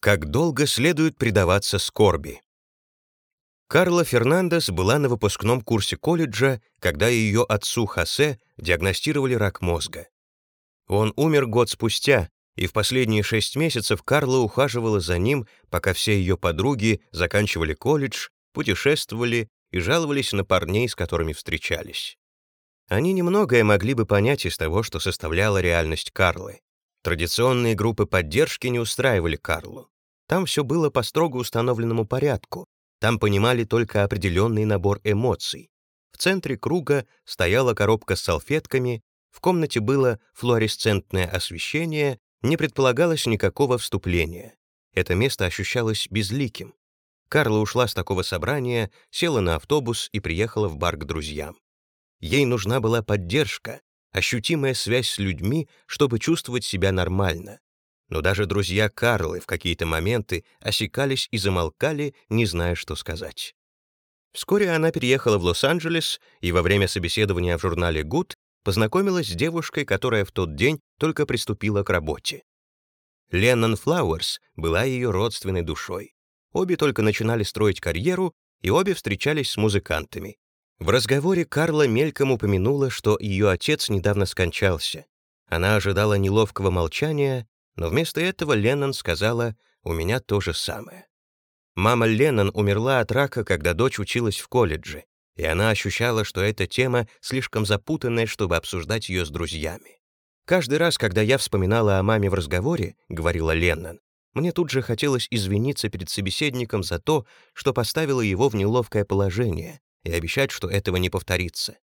Как долго следует предаваться скорби? Карла Фернандес была на выпускном курсе колледжа, когда ее отцу Хосе диагностировали рак мозга. Он умер год спустя, и в последние шесть месяцев Карла ухаживала за ним, пока все ее подруги заканчивали колледж, путешествовали и жаловались на парней, с которыми встречались. Они немногое могли бы понять из того, что составляла реальность Карлы. Традиционные группы поддержки не устраивали Карлу. Там все было по строго установленному порядку, там понимали только определенный набор эмоций. В центре круга стояла коробка с салфетками, в комнате было флуоресцентное освещение, не предполагалось никакого вступления. Это место ощущалось безликим. Карла ушла с такого собрания, села на автобус и приехала в бар к друзьям. Ей нужна была поддержка, ощутимая связь с людьми, чтобы чувствовать себя нормально но даже друзья Карлы в какие-то моменты осекались и замолкали, не зная, что сказать. Вскоре она переехала в Лос-Анджелес и во время собеседования в журнале Good познакомилась с девушкой, которая в тот день только приступила к работе. Леннон Флауэрс была ее родственной душой. Обе только начинали строить карьеру, и обе встречались с музыкантами. В разговоре Карла мельком упомянула, что ее отец недавно скончался. Она ожидала неловкого молчания, но вместо этого Леннон сказала «У меня то же самое». Мама Леннон умерла от рака, когда дочь училась в колледже, и она ощущала, что эта тема слишком запутанная, чтобы обсуждать ее с друзьями. «Каждый раз, когда я вспоминала о маме в разговоре», — говорила Леннон, мне тут же хотелось извиниться перед собеседником за то, что поставила его в неловкое положение, и обещать, что этого не повторится.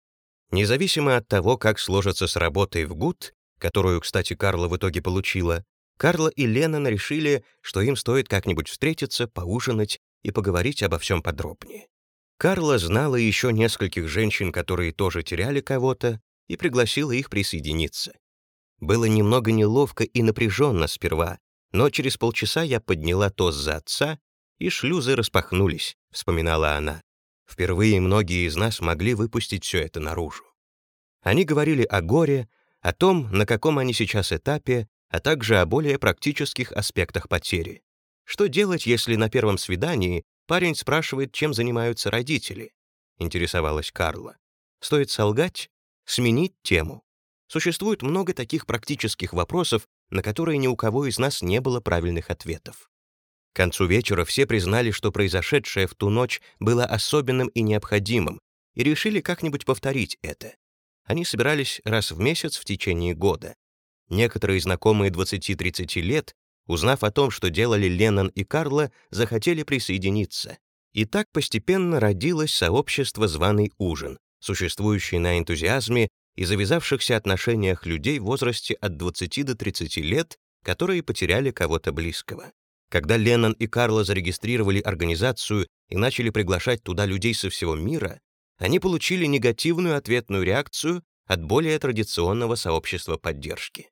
Независимо от того, как сложится с работой в ГУТ, которую, кстати, Карла в итоге получила, Карла и Леннон решили, что им стоит как-нибудь встретиться, поужинать и поговорить обо всем подробнее. Карла знала еще нескольких женщин, которые тоже теряли кого-то, и пригласила их присоединиться. Было немного неловко и напряженно сперва, но через полчаса я подняла тост за отца, и шлюзы распахнулись, вспоминала она. Впервые многие из нас могли выпустить все это наружу. Они говорили о горе, о том, на каком они сейчас этапе, а также о более практических аспектах потери. Что делать, если на первом свидании парень спрашивает, чем занимаются родители? Интересовалась Карла. Стоит солгать? Сменить тему? Существует много таких практических вопросов, на которые ни у кого из нас не было правильных ответов. К концу вечера все признали, что произошедшее в ту ночь было особенным и необходимым, и решили как-нибудь повторить это. Они собирались раз в месяц в течение года. Некоторые знакомые 20-30 лет, узнав о том, что делали Леннон и Карла, захотели присоединиться. И так постепенно родилось сообщество «Званый ужин», существующее на энтузиазме и завязавшихся отношениях людей в возрасте от 20 до 30 лет, которые потеряли кого-то близкого. Когда Леннон и Карла зарегистрировали организацию и начали приглашать туда людей со всего мира, они получили негативную ответную реакцию от более традиционного сообщества поддержки.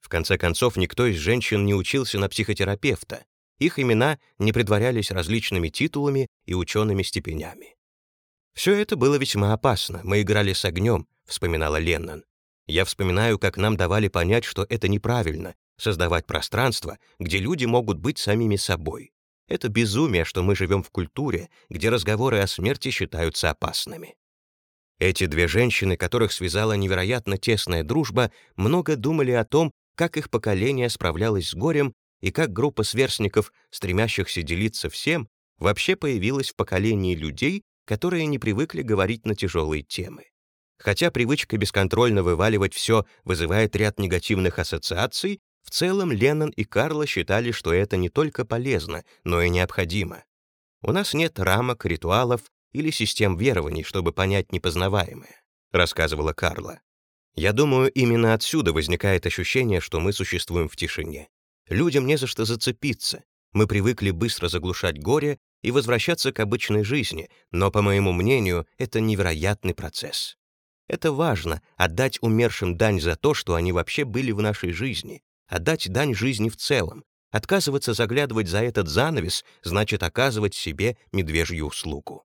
В конце концов, никто из женщин не учился на психотерапевта. Их имена не предварялись различными титулами и учеными степенями. «Все это было весьма опасно. Мы играли с огнем», — вспоминала Леннон. «Я вспоминаю, как нам давали понять, что это неправильно — создавать пространство, где люди могут быть самими собой. Это безумие, что мы живем в культуре, где разговоры о смерти считаются опасными. Эти две женщины, которых связала невероятно тесная дружба, много думали о том, как их поколение справлялось с горем и как группа сверстников, стремящихся делиться всем, вообще появилась в поколении людей, которые не привыкли говорить на тяжелые темы. Хотя привычка бесконтрольно вываливать все вызывает ряд негативных ассоциаций, в целом Леннон и Карла считали, что это не только полезно, но и необходимо. У нас нет рамок, ритуалов или систем верований, чтобы понять непознаваемое, рассказывала Карла. Я думаю, именно отсюда возникает ощущение, что мы существуем в тишине. Людям не за что зацепиться. Мы привыкли быстро заглушать горе и возвращаться к обычной жизни, но, по моему мнению, это невероятный процесс. Это важно — отдать умершим дань за то, что они вообще были в нашей жизни, отдать дань жизни в целом. Отказываться заглядывать за этот занавес значит оказывать себе медвежью услугу.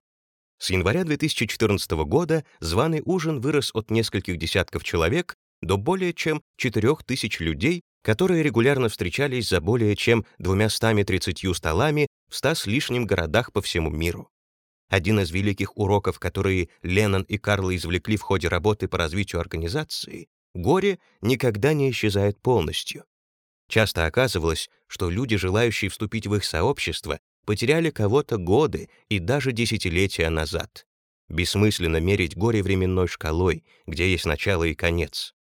С января 2014 года званый ужин вырос от нескольких десятков человек до более чем 4000 людей, которые регулярно встречались за более чем 230 столами в ста с лишним городах по всему миру. Один из великих уроков, которые Леннон и Карл извлекли в ходе работы по развитию организации, горе никогда не исчезает полностью. Часто оказывалось, что люди, желающие вступить в их сообщество, потеряли кого-то годы и даже десятилетия назад. Бессмысленно мерить горе временной шкалой, где есть начало и конец.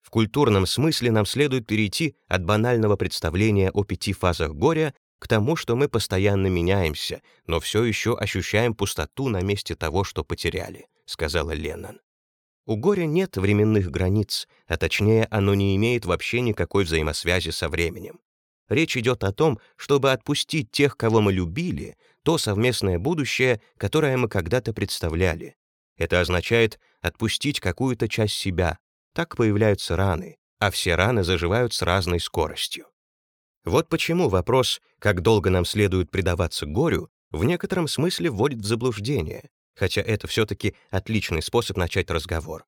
В культурном смысле нам следует перейти от банального представления о пяти фазах горя к тому, что мы постоянно меняемся, но все еще ощущаем пустоту на месте того, что потеряли, сказала Леннон. У горя нет временных границ, а точнее, оно не имеет вообще никакой взаимосвязи со временем. Речь идет о том, чтобы отпустить тех, кого мы любили, то совместное будущее, которое мы когда-то представляли. Это означает отпустить какую-то часть себя. Так появляются раны, а все раны заживают с разной скоростью. Вот почему вопрос, как долго нам следует предаваться горю, в некотором смысле вводит в заблуждение, хотя это все-таки отличный способ начать разговор.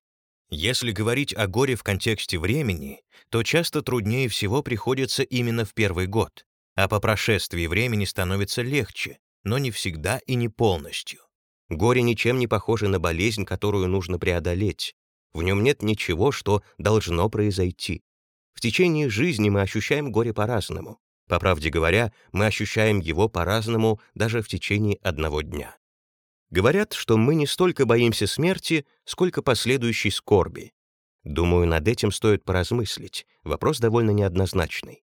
Если говорить о горе в контексте времени, то часто труднее всего приходится именно в первый год, а по прошествии времени становится легче, но не всегда и не полностью. Горе ничем не похоже на болезнь, которую нужно преодолеть. В нем нет ничего, что должно произойти. В течение жизни мы ощущаем горе по-разному. По правде говоря, мы ощущаем его по-разному даже в течение одного дня. Говорят, что мы не столько боимся смерти, сколько последующей скорби. Думаю, над этим стоит поразмыслить. Вопрос довольно неоднозначный.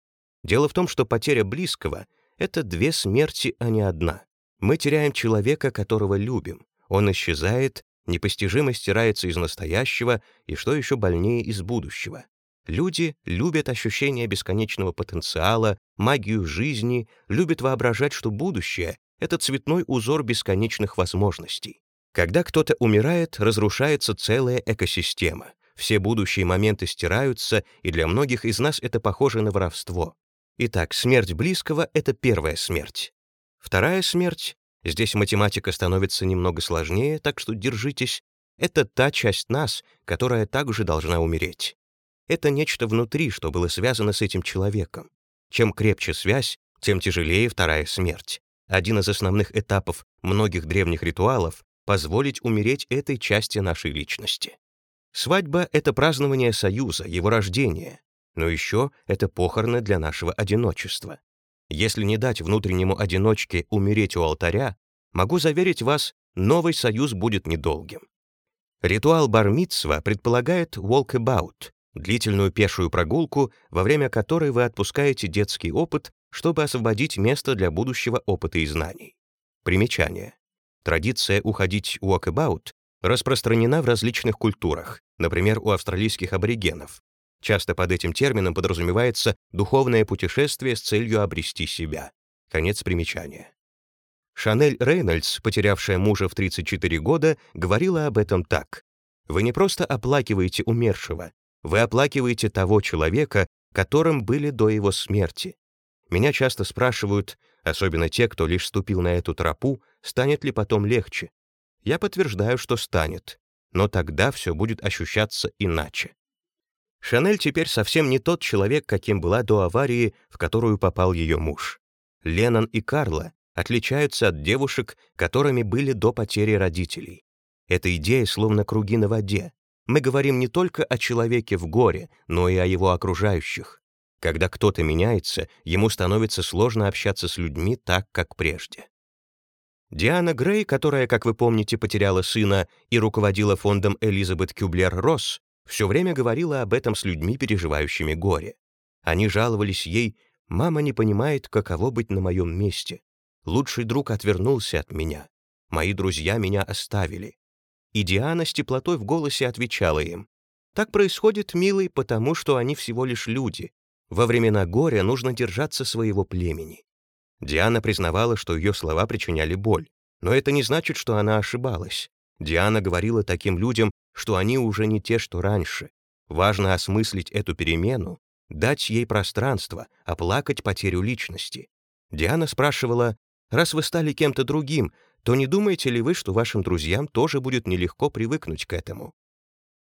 Дело в том, что потеря близкого — это две смерти, а не одна. Мы теряем человека, которого любим. Он исчезает, непостижимо стирается из настоящего и, что еще больнее, из будущего. Люди любят ощущение бесконечного потенциала, магию жизни, любят воображать, что будущее — это цветной узор бесконечных возможностей. Когда кто-то умирает, разрушается целая экосистема. Все будущие моменты стираются, и для многих из нас это похоже на воровство. Итак, смерть близкого — это первая смерть. Вторая смерть, здесь математика становится немного сложнее, так что держитесь, это та часть нас, которая также должна умереть. Это нечто внутри, что было связано с этим человеком. Чем крепче связь, тем тяжелее вторая смерть. Один из основных этапов многих древних ритуалов — позволить умереть этой части нашей личности. Свадьба — это празднование союза, его рождения, но еще это похороны для нашего одиночества. Если не дать внутреннему одиночке умереть у алтаря, могу заверить вас, новый союз будет недолгим. Ритуал бармитсва предполагает walkabout, длительную пешую прогулку, во время которой вы отпускаете детский опыт, чтобы освободить место для будущего опыта и знаний. Примечание. Традиция уходить walkabout распространена в различных культурах, например, у австралийских аборигенов. Часто под этим термином подразумевается духовное путешествие с целью обрести себя. Конец примечания. Шанель Рейнольдс, потерявшая мужа в 34 года, говорила об этом так. «Вы не просто оплакиваете умершего, вы оплакиваете того человека, которым были до его смерти. Меня часто спрашивают, особенно те, кто лишь ступил на эту тропу, станет ли потом легче. Я подтверждаю, что станет, но тогда все будет ощущаться иначе. Шанель теперь совсем не тот человек, каким была до аварии, в которую попал ее муж. Леннон и Карла отличаются от девушек, которыми были до потери родителей. Эта идея словно круги на воде. Мы говорим не только о человеке в горе, но и о его окружающих. Когда кто-то меняется, ему становится сложно общаться с людьми так, как прежде. Диана Грей, которая, как вы помните, потеряла сына и руководила фондом Элизабет Кюблер-Росс, все время говорила об этом с людьми, переживающими горе. Они жаловались ей, «Мама не понимает, каково быть на моем месте. Лучший друг отвернулся от меня. Мои друзья меня оставили. И Диана с теплотой в голосе отвечала им. «Так происходит, милый, потому что они всего лишь люди. Во времена горя нужно держаться своего племени». Диана признавала, что ее слова причиняли боль, но это не значит, что она ошибалась. Диана говорила таким людям, что они уже не те, что раньше. Важно осмыслить эту перемену, дать ей пространство, оплакать потерю личности. Диана спрашивала, «Раз вы стали кем-то другим, то не думаете ли вы, что вашим друзьям тоже будет нелегко привыкнуть к этому?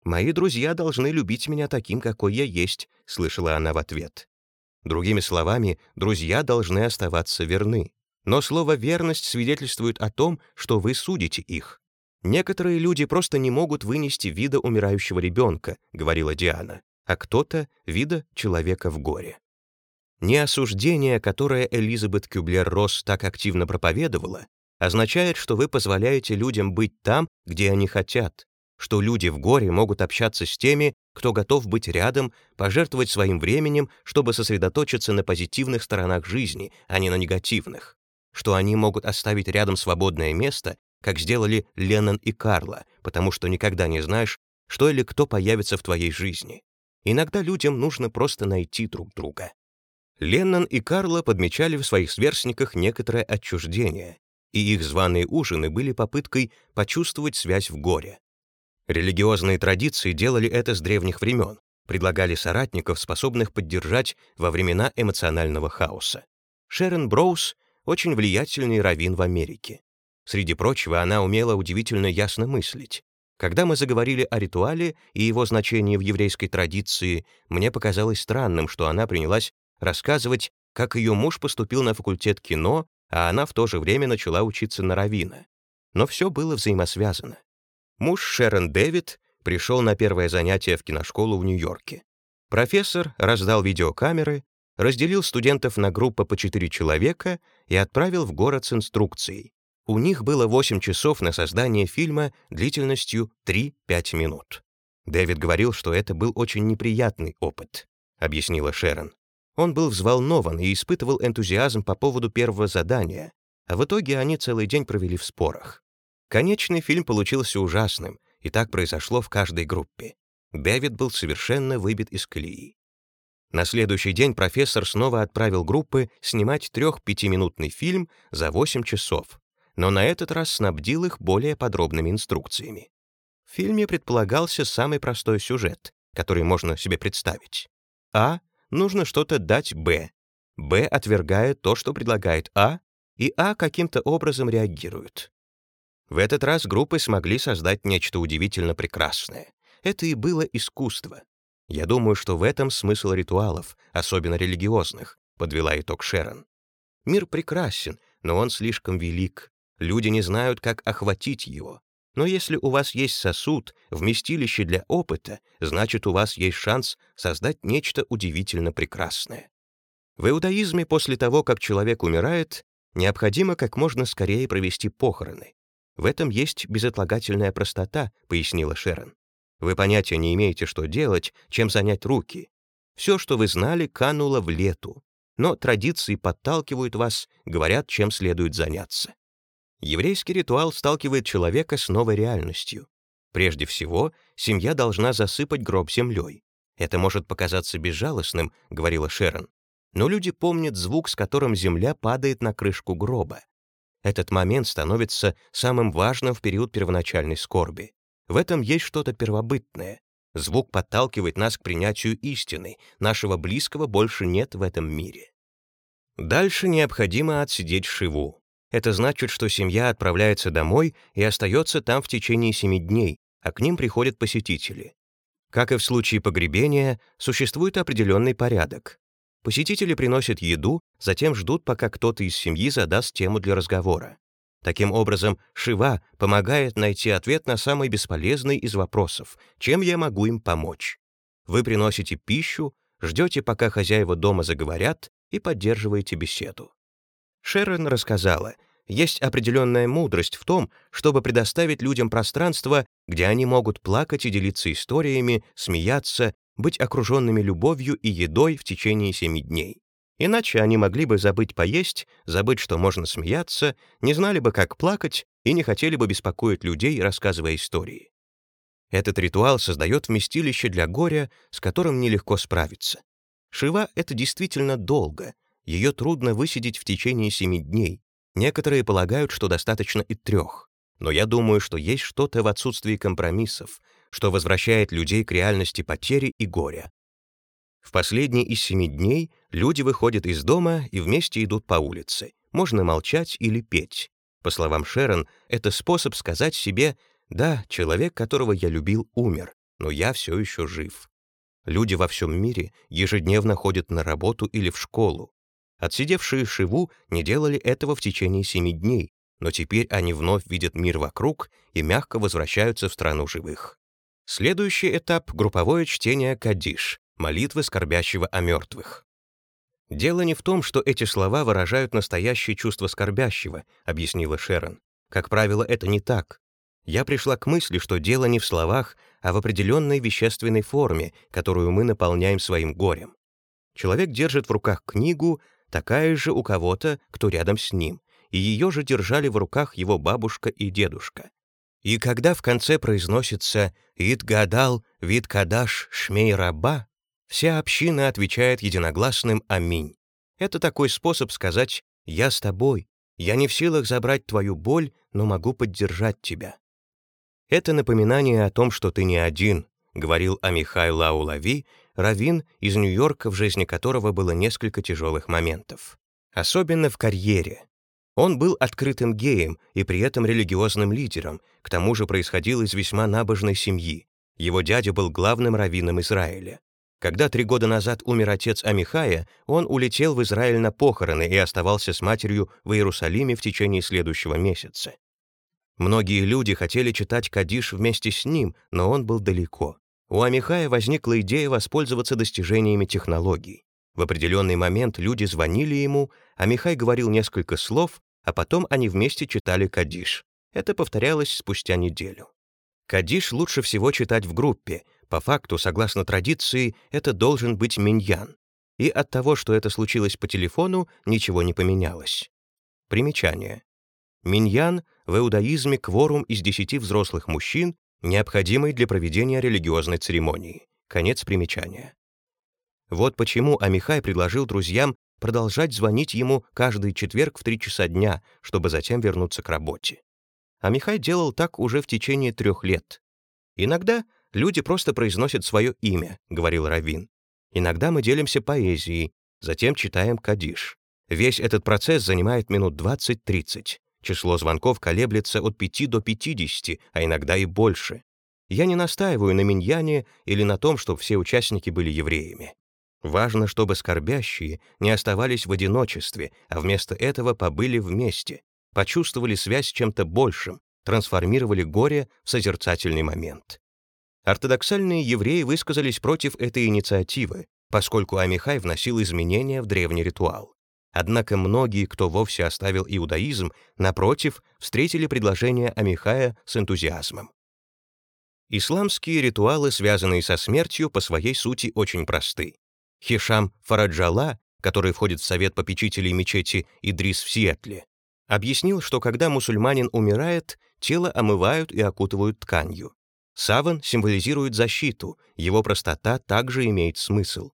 «Мои друзья должны любить меня таким, какой я есть», — слышала она в ответ. Другими словами, друзья должны оставаться верны. Но слово «верность» свидетельствует о том, что вы судите их. «Некоторые люди просто не могут вынести вида умирающего ребенка», — говорила Диана, а кто-то — вида человека в горе. Неосуждение, которое Элизабет Кюблер-Росс так активно проповедовала, означает, что вы позволяете людям быть там, где они хотят, что люди в горе могут общаться с теми, кто готов быть рядом, пожертвовать своим временем, чтобы сосредоточиться на позитивных сторонах жизни, а не на негативных, что они могут оставить рядом свободное место, как сделали Леннон и Карла, потому что никогда не знаешь, что или кто появится в твоей жизни. Иногда людям нужно просто найти друг друга. Леннон и Карла подмечали в своих сверстниках некоторое отчуждение, и их званые ужины были попыткой почувствовать связь в горе. Религиозные традиции делали это с древних времен, предлагали соратников, способных поддержать во времена эмоционального хаоса. Шерон Броуз — очень влиятельный раввин в Америке. Среди прочего, она умела удивительно ясно мыслить. Когда мы заговорили о ритуале и его значении в еврейской традиции, мне показалось странным, что она принялась рассказывать, как ее муж поступил на факультет кино, а она в то же время начала учиться на равина. Но все было взаимосвязано. Муж Шерон Дэвид пришел на первое занятие в киношколу в Нью-Йорке. Профессор раздал видеокамеры, разделил студентов на группы по четыре человека и отправил в город с инструкцией. У них было 8 часов на создание фильма длительностью 3-5 минут. Дэвид говорил, что это был очень неприятный опыт, объяснила Шерон. Он был взволнован и испытывал энтузиазм по поводу первого задания, а в итоге они целый день провели в спорах. Конечный фильм получился ужасным, и так произошло в каждой группе. Дэвид был совершенно выбит из колеи. На следующий день профессор снова отправил группы снимать трех-пятиминутный фильм за 8 часов, но на этот раз снабдил их более подробными инструкциями. В фильме предполагался самый простой сюжет, который можно себе представить. А нужно что-то дать Б. Б отвергает то, что предлагает А, и А каким-то образом реагирует. В этот раз группы смогли создать нечто удивительно прекрасное. Это и было искусство. Я думаю, что в этом смысл ритуалов, особенно религиозных, подвела итог Шерон. Мир прекрасен, но он слишком велик. Люди не знают, как охватить его. Но если у вас есть сосуд, вместилище для опыта, значит, у вас есть шанс создать нечто удивительно прекрасное. В иудаизме после того, как человек умирает, необходимо как можно скорее провести похороны. В этом есть безотлагательная простота, пояснила Шерон. Вы понятия не имеете, что делать, чем занять руки. Все, что вы знали, кануло в лету. Но традиции подталкивают вас, говорят, чем следует заняться. Еврейский ритуал сталкивает человека с новой реальностью. Прежде всего, семья должна засыпать гроб землей. Это может показаться безжалостным, говорила Шерон, но люди помнят звук, с которым земля падает на крышку гроба. Этот момент становится самым важным в период первоначальной скорби. В этом есть что-то первобытное. Звук подталкивает нас к принятию истины, нашего близкого больше нет в этом мире. Дальше необходимо отсидеть шиву. Это значит, что семья отправляется домой и остается там в течение семи дней, а к ним приходят посетители. Как и в случае погребения, существует определенный порядок. Посетители приносят еду, затем ждут, пока кто-то из семьи задаст тему для разговора. Таким образом, Шива помогает найти ответ на самый бесполезный из вопросов «Чем я могу им помочь?». Вы приносите пищу, ждете, пока хозяева дома заговорят, и поддерживаете беседу. Шерон рассказала, есть определенная мудрость в том, чтобы предоставить людям пространство, где они могут плакать и делиться историями, смеяться, быть окруженными любовью и едой в течение семи дней. Иначе они могли бы забыть поесть, забыть, что можно смеяться, не знали бы, как плакать и не хотели бы беспокоить людей, рассказывая истории. Этот ритуал создает вместилище для горя, с которым нелегко справиться. Шива — это действительно долго, ее трудно высидеть в течение семи дней. Некоторые полагают, что достаточно и трех. Но я думаю, что есть что-то в отсутствии компромиссов, что возвращает людей к реальности потери и горя. В последний из семи дней люди выходят из дома и вместе идут по улице. Можно молчать или петь. По словам Шерон, это способ сказать себе «Да, человек, которого я любил, умер. но я все еще жив. Люди во всем мире ежедневно ходят на работу или в школу. Отсидевшие Шиву не делали этого в течение семи дней, но теперь они вновь видят мир вокруг и мягко возвращаются в страну живых. Следующий этап — групповое чтение Кадиш, молитвы скорбящего о мертвых. «Дело не в том, что эти слова выражают настоящее чувство скорбящего», — объяснила Шерон. «Как правило, это не так. Я пришла к мысли, что дело не в словах, а в определенной вещественной форме, которую мы наполняем своим горем. Человек держит в руках книгу, такая же у кого-то, кто рядом с ним, и ее же держали в руках его бабушка и дедушка. И когда в конце произносится «Ид гадал, вид кадаш, шмей раба», вся община отвечает единогласным «Аминь». Это такой способ сказать «Я с тобой, я не в силах забрать твою боль, но могу поддержать тебя». Это напоминание о том, что ты не один, говорил Амихай Лаулави, раввин из Нью-Йорка, в жизни которого было несколько тяжелых моментов. Особенно в карьере. Он был открытым геем и при этом религиозным лидером, к тому же происходил из весьма набожной семьи. Его дядя был главным раввином Израиля. Когда три года назад умер отец Амихая, он улетел в Израиль на похороны и оставался с матерью в Иерусалиме в течение следующего месяца. Многие люди хотели читать Кадиш вместе с ним, но он был далеко. У Амихая возникла идея воспользоваться достижениями технологий. В определенный момент люди звонили ему, а Михай говорил несколько слов, а потом они вместе читали Кадиш. Это повторялось спустя неделю. Кадиш лучше всего читать в группе. По факту, согласно традиции, это должен быть миньян. И от того, что это случилось по телефону, ничего не поменялось. Примечание. Миньян в иудаизме кворум из десяти взрослых мужчин, необходимый для проведения религиозной церемонии. Конец примечания. Вот почему Амихай предложил друзьям продолжать звонить ему каждый четверг в три часа дня, чтобы затем вернуться к работе. Амихай делал так уже в течение трех лет. «Иногда люди просто произносят свое имя», — говорил Равин. «Иногда мы делимся поэзией, затем читаем кадиш. Весь этот процесс занимает минут 20-30. Число звонков колеблется от 5 до 50, а иногда и больше. Я не настаиваю на миньяне или на том, чтобы все участники были евреями. Важно, чтобы скорбящие не оставались в одиночестве, а вместо этого побыли вместе, почувствовали связь с чем-то большим, трансформировали горе в созерцательный момент. Ортодоксальные евреи высказались против этой инициативы, поскольку Амихай вносил изменения в древний ритуал. Однако многие, кто вовсе оставил иудаизм, напротив, встретили предложение Амихая с энтузиазмом. Исламские ритуалы, связанные со смертью, по своей сути очень просты. Хишам Фараджала, который входит в совет попечителей мечети Идрис в Сиэтле, объяснил, что когда мусульманин умирает, тело омывают и окутывают тканью. Саван символизирует защиту, его простота также имеет смысл.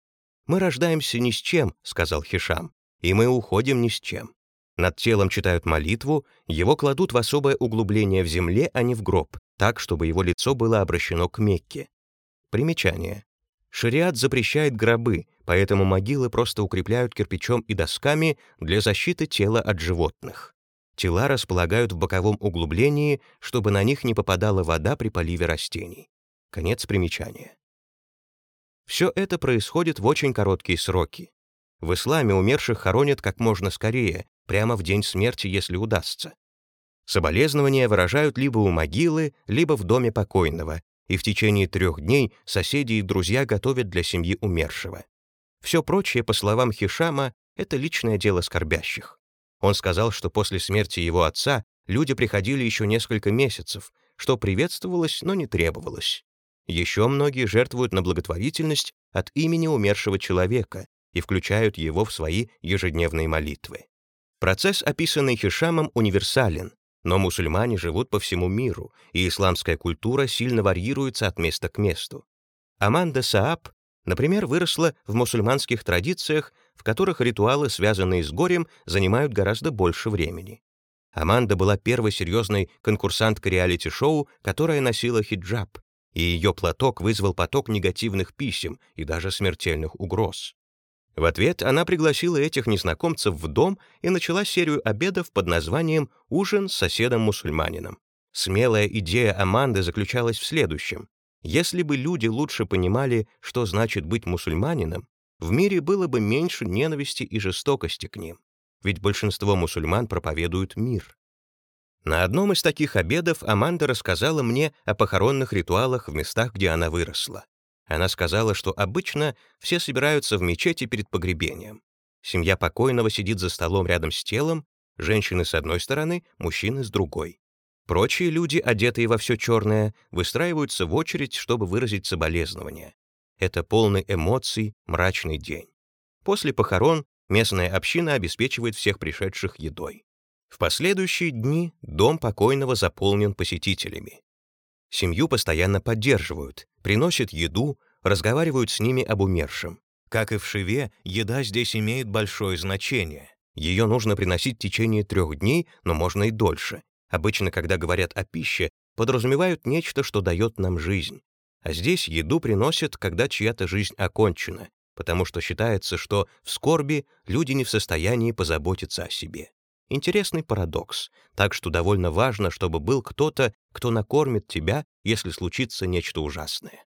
«Мы рождаемся ни с чем», — сказал Хишам, и мы уходим ни с чем. Над телом читают молитву, его кладут в особое углубление в земле, а не в гроб, так, чтобы его лицо было обращено к Мекке. Примечание. Шариат запрещает гробы, поэтому могилы просто укрепляют кирпичом и досками для защиты тела от животных. Тела располагают в боковом углублении, чтобы на них не попадала вода при поливе растений. Конец примечания. Все это происходит в очень короткие сроки. В исламе умерших хоронят как можно скорее, прямо в день смерти, если удастся. Соболезнования выражают либо у могилы, либо в доме покойного, и в течение трех дней соседи и друзья готовят для семьи умершего. Все прочее, по словам Хишама, это личное дело скорбящих. Он сказал, что после смерти его отца люди приходили еще несколько месяцев, что приветствовалось, но не требовалось. Еще многие жертвуют на благотворительность от имени умершего человека, и включают его в свои ежедневные молитвы. Процесс, описанный Хишамом, универсален, но мусульмане живут по всему миру, и исламская культура сильно варьируется от места к месту. Аманда Сааб, например, выросла в мусульманских традициях, в которых ритуалы, связанные с горем, занимают гораздо больше времени. Аманда была первой серьезной конкурсанткой реалити-шоу, которая носила хиджаб, и ее платок вызвал поток негативных писем и даже смертельных угроз. В ответ она пригласила этих незнакомцев в дом и начала серию обедов под названием «Ужин с соседом-мусульманином». Смелая идея Аманды заключалась в следующем. Если бы люди лучше понимали, что значит быть мусульманином, в мире было бы меньше ненависти и жестокости к ним, ведь большинство мусульман проповедуют мир. На одном из таких обедов Аманда рассказала мне о похоронных ритуалах в местах, где она выросла. Она сказала, что обычно все собираются в мечети перед погребением. Семья покойного сидит за столом рядом с телом, женщины с одной стороны, мужчины с другой. Прочие люди, одетые во все черное, выстраиваются в очередь, чтобы выразить соболезнования. Это полный эмоций, мрачный день. После похорон местная община обеспечивает всех пришедших едой. В последующие дни дом покойного заполнен посетителями. Семью постоянно поддерживают, приносят еду, разговаривают с ними об умершем. Как и в Шиве, еда здесь имеет большое значение. Ее нужно приносить в течение трех дней, но можно и дольше. Обычно, когда говорят о пище, подразумевают нечто, что дает нам жизнь. А здесь еду приносят, когда чья-то жизнь окончена, потому что считается, что в скорби люди не в состоянии позаботиться о себе. Интересный парадокс, так что довольно важно, чтобы был кто-то, кто накормит тебя, если случится нечто ужасное.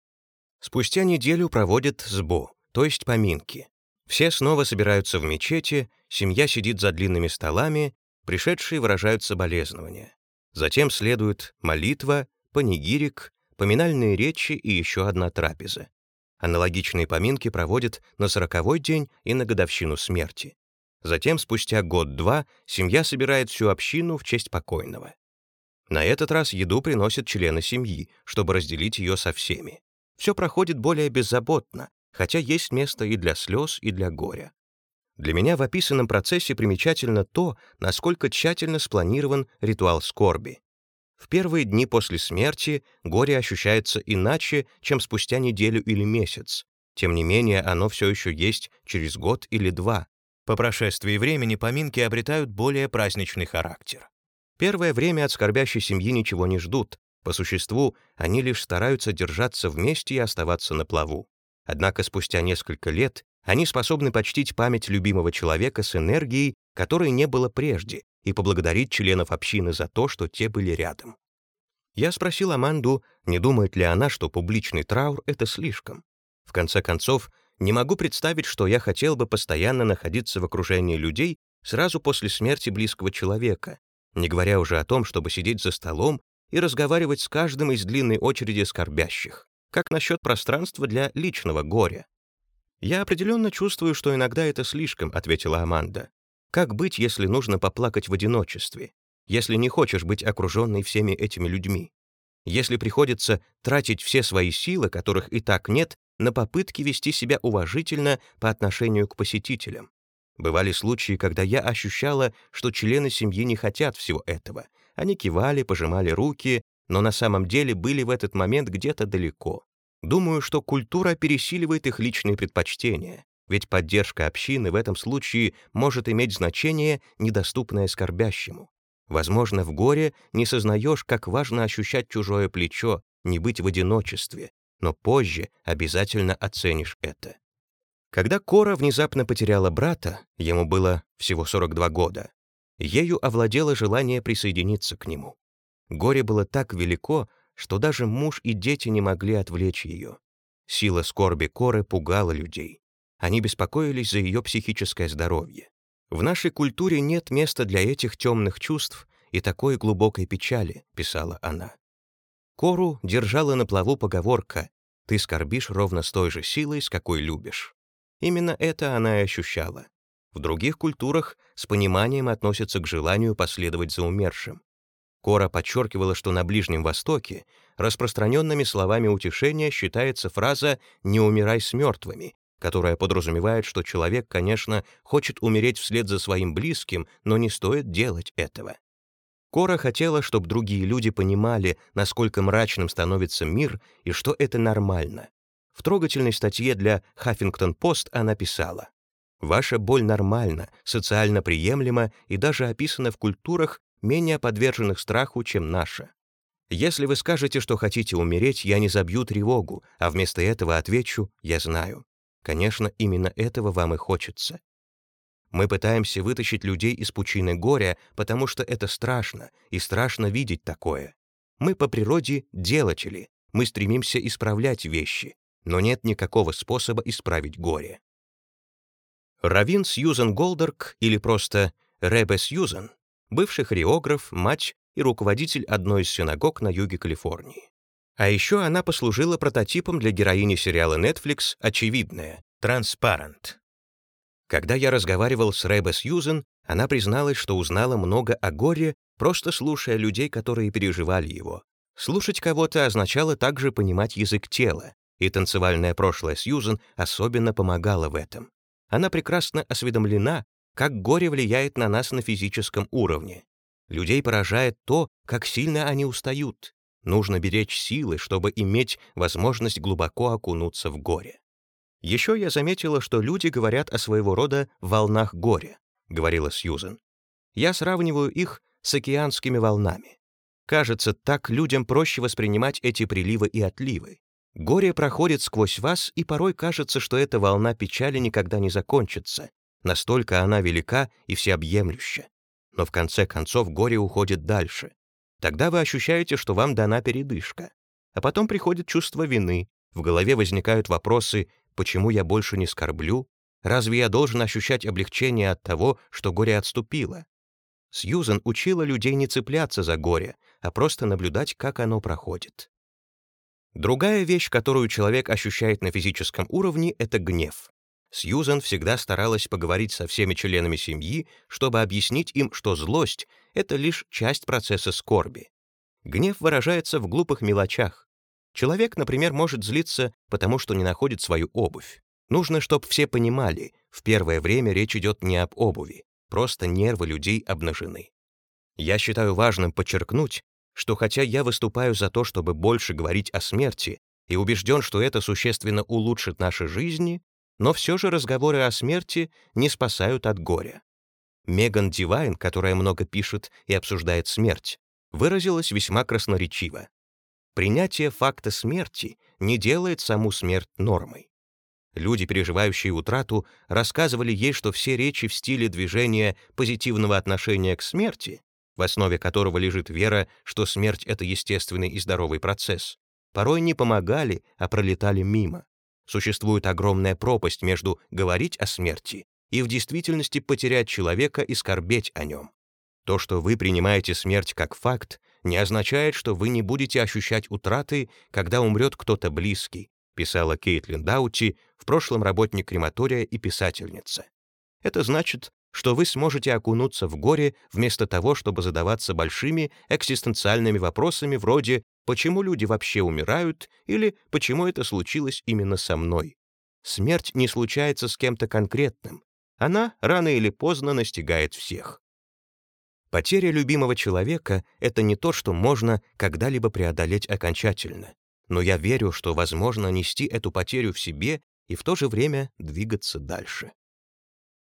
Спустя неделю проводят сбо, то есть поминки. Все снова собираются в мечети, семья сидит за длинными столами, пришедшие выражают соболезнования. Затем следует молитва, панигирик, поминальные речи и еще одна трапеза. Аналогичные поминки проводят на сороковой день и на годовщину смерти. Затем, спустя год-два, семья собирает всю общину в честь покойного. На этот раз еду приносят члены семьи, чтобы разделить ее со всеми. Все проходит более беззаботно, хотя есть место и для слез, и для горя. Для меня в описанном процессе примечательно то, насколько тщательно спланирован ритуал скорби. В первые дни после смерти горе ощущается иначе, чем спустя неделю или месяц. Тем не менее, оно все еще есть через год или два. По прошествии времени поминки обретают более праздничный характер. Первое время от скорбящей семьи ничего не ждут. По существу, они лишь стараются держаться вместе и оставаться на плаву. Однако спустя несколько лет они способны почтить память любимого человека с энергией, которой не было прежде, и поблагодарить членов общины за то, что те были рядом. Я спросил Аманду, не думает ли она, что публичный траур — это слишком. В конце концов, не могу представить, что я хотел бы постоянно находиться в окружении людей сразу после смерти близкого человека, не говоря уже о том, чтобы сидеть за столом и разговаривать с каждым из длинной очереди скорбящих. Как насчет пространства для личного горя? «Я определенно чувствую, что иногда это слишком», — ответила Аманда. Как быть, если нужно поплакать в одиночестве? Если не хочешь быть окруженной всеми этими людьми? Если приходится тратить все свои силы, которых и так нет, на попытки вести себя уважительно по отношению к посетителям? Бывали случаи, когда я ощущала, что члены семьи не хотят всего этого. Они кивали, пожимали руки, но на самом деле были в этот момент где-то далеко. Думаю, что культура пересиливает их личные предпочтения. Ведь поддержка общины в этом случае может иметь значение, недоступное скорбящему. Возможно, в горе не сознаешь, как важно ощущать чужое плечо, не быть в одиночестве, но позже обязательно оценишь это. Когда Кора внезапно потеряла брата, ему было всего 42 года, ею овладело желание присоединиться к нему. Горе было так велико, что даже муж и дети не могли отвлечь ее. Сила скорби Коры пугала людей. Они беспокоились за ее психическое здоровье. В нашей культуре нет места для этих темных чувств и такой глубокой печали, писала она. Кору держала на плаву поговорка «Ты скорбишь ровно с той же силой, с какой любишь». Именно это она и ощущала. В других культурах с пониманием относятся к желанию последовать за умершим. Кора подчеркивала, что на Ближнем Востоке распространенными словами утешения считается фраза «не умирай с мертвыми», которая подразумевает, что человек, конечно, хочет умереть вслед за своим близким, но не стоит делать этого. Кора хотела, чтобы другие люди понимали, насколько мрачным становится мир и что это нормально. В трогательной статье для Huffington-Post она писала, «Ваша боль нормальна, социально приемлема и даже описана в культурах, менее подверженных страху, чем наша. Если вы скажете, что хотите умереть, я не забью тревогу, а вместо этого отвечу «я знаю». Конечно, именно этого вам и хочется. Мы пытаемся вытащить людей из пучины горя, потому что это страшно, и страшно видеть такое. Мы по природе делатели, мы стремимся исправлять вещи, но нет никакого способа исправить горе. Равин Сьюзен Голдерк или просто Ребе Сьюзен, бывший хореограф, мать и руководитель одной из синагог на юге Калифорнии. А еще она послужила прототипом для героини сериала Netflix «Очевидное» — «Transparent». Когда я разговаривал с Ребе Сьюзен, она призналась, что узнала много о горе, просто слушая людей, которые переживали его. Слушать кого-то означало также понимать язык тела, и танцевальное прошлое Сьюзен особенно помогало в этом. Она прекрасно осведомлена, как горе влияет на нас на физическом уровне. Людей поражает то, как сильно они устают. Нужно беречь силы, чтобы иметь возможность глубоко окунуться в горе. Еще я заметила, что люди говорят о своего рода волнах горя, говорила Сьюзен. Я сравниваю их с океанскими волнами. Кажется, так людям проще воспринимать эти приливы и отливы. Горе проходит сквозь вас, и порой кажется, что эта волна печали никогда не закончится. Настолько она велика и всеобъемлюща. Но в конце концов горе уходит дальше. Тогда вы ощущаете, что вам дана передышка. А потом приходит чувство вины, в голове возникают вопросы Почему я больше не скорблю? Разве я должен ощущать облегчение от того, что горе отступило? Сьюзен учила людей не цепляться за горе, а просто наблюдать, как оно проходит. Другая вещь, которую человек ощущает на физическом уровне, — это гнев. Сьюзен всегда старалась поговорить со всеми членами семьи, чтобы объяснить им, что злость — это лишь часть процесса скорби. Гнев выражается в глупых мелочах, Человек, например, может злиться, потому что не находит свою обувь. Нужно, чтобы все понимали, в первое время речь идет не об обуви, просто нервы людей обнажены. Я считаю важным подчеркнуть, что хотя я выступаю за то, чтобы больше говорить о смерти, и убежден, что это существенно улучшит наши жизни, но все же разговоры о смерти не спасают от горя. Меган Дивайн, которая много пишет и обсуждает смерть, выразилась весьма красноречиво. Принятие факта смерти не делает саму смерть нормой. Люди, переживающие утрату, рассказывали ей, что все речи в стиле движения позитивного отношения к смерти, в основе которого лежит вера, что смерть — это естественный и здоровый процесс, порой не помогали, а пролетали мимо. Существует огромная пропасть между говорить о смерти и в действительности потерять человека и скорбеть о нем. То, что вы принимаете смерть как факт, не означает, что вы не будете ощущать утраты, когда умрет кто-то близкий, писала Кейтлин Даути, в прошлом работник крематория и писательница. Это значит, что вы сможете окунуться в горе вместо того, чтобы задаваться большими экзистенциальными вопросами вроде «почему люди вообще умирают?» или «почему это случилось именно со мной?». Смерть не случается с кем-то конкретным. Она рано или поздно настигает всех. Потеря любимого человека — это не то, что можно когда-либо преодолеть окончательно. Но я верю, что возможно нести эту потерю в себе и в то же время двигаться дальше.